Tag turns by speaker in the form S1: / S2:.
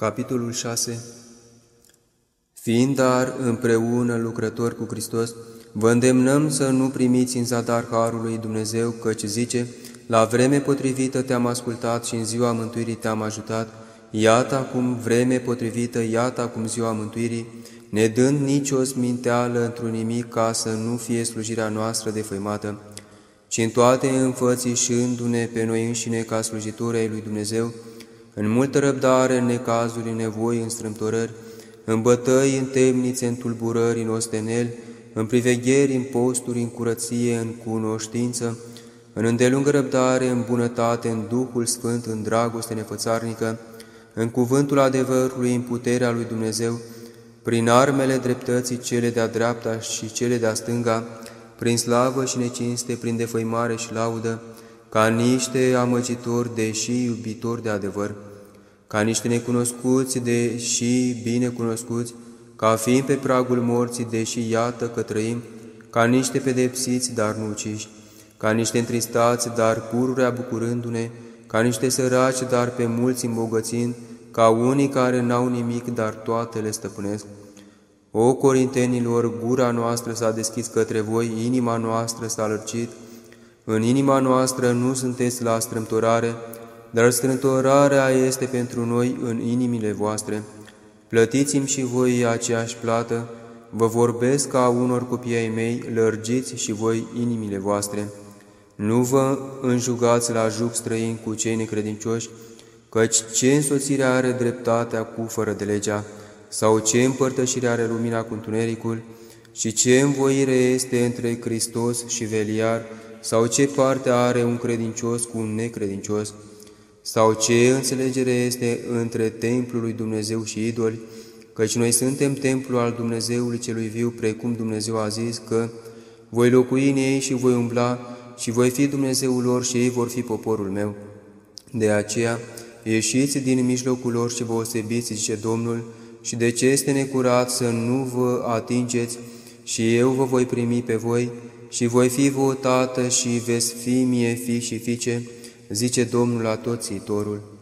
S1: Capitolul 6 Fiind dar împreună lucrători cu Hristos, vă îndemnăm să nu primiți în zadar Harul lui Dumnezeu, căci zice, La vreme potrivită te-am ascultat și în ziua mântuirii te-am ajutat, iată acum vreme potrivită, iată acum ziua mântuirii, ne dând nici o sminteală într-un nimic ca să nu fie slujirea noastră defăimată, ci în toate înfățișându-ne pe noi înșine ca slujitori ai lui Dumnezeu, în multă răbdare, în necazuri, în nevoi, în strâmtorări, în bătăi, în temnițe, în tulburări, în osteneli, în privegheri, în posturi, în curăție, în cunoștință, în îndelungă răbdare, în bunătate, în Duhul Sfânt, în dragoste nefățarnică, în cuvântul adevărului, în puterea lui Dumnezeu, prin armele dreptății cele de-a dreapta și cele de-a stânga, prin slavă și necinste, prin defăimare și laudă, ca niște amăgitori, deși iubitori de adevăr, ca niște necunoscuți, deși bine cunoscuți, ca fiind pe pragul morții, deși iată că trăim, ca niște pedepsiți, dar nu uciși, ca niște întristați, dar pururea bucurându-ne, ca niște săraci, dar pe mulți îmbogățind, ca unii care n-au nimic, dar toate le stăpânesc. O, Corintenilor, gura noastră s-a deschis către voi, inima noastră s-a lărcit, în inima noastră nu sunteți la strâmtorare, dar strântorarea este pentru noi în inimile voastre. Plătiți-mi și voi aceeași plată, vă vorbesc ca unor copii ai mei, lărgiți și voi inimile voastre. Nu vă înjugați la juc străin cu cei necredincioși, căci ce însoțire are dreptatea cu fără de legea, sau ce împărtășire are lumina cu întunericul, și ce învoire este între Hristos și Veliar, sau ce parte are un credincios cu un necredincios, sau ce înțelegere este între templul lui Dumnezeu și idoli, căci noi suntem templul al Dumnezeului celui viu, precum Dumnezeu a zis că voi locui în ei și voi umbla și voi fi Dumnezeul lor și ei vor fi poporul meu. De aceea, ieșiți din mijlocul lor și vă osebiți, zice Domnul, și de ce este necurat să nu vă atingeți și eu vă voi primi pe voi, și voi fi vouă tată și veți fi mie fi și fiice, zice Domnul la toți iitorul.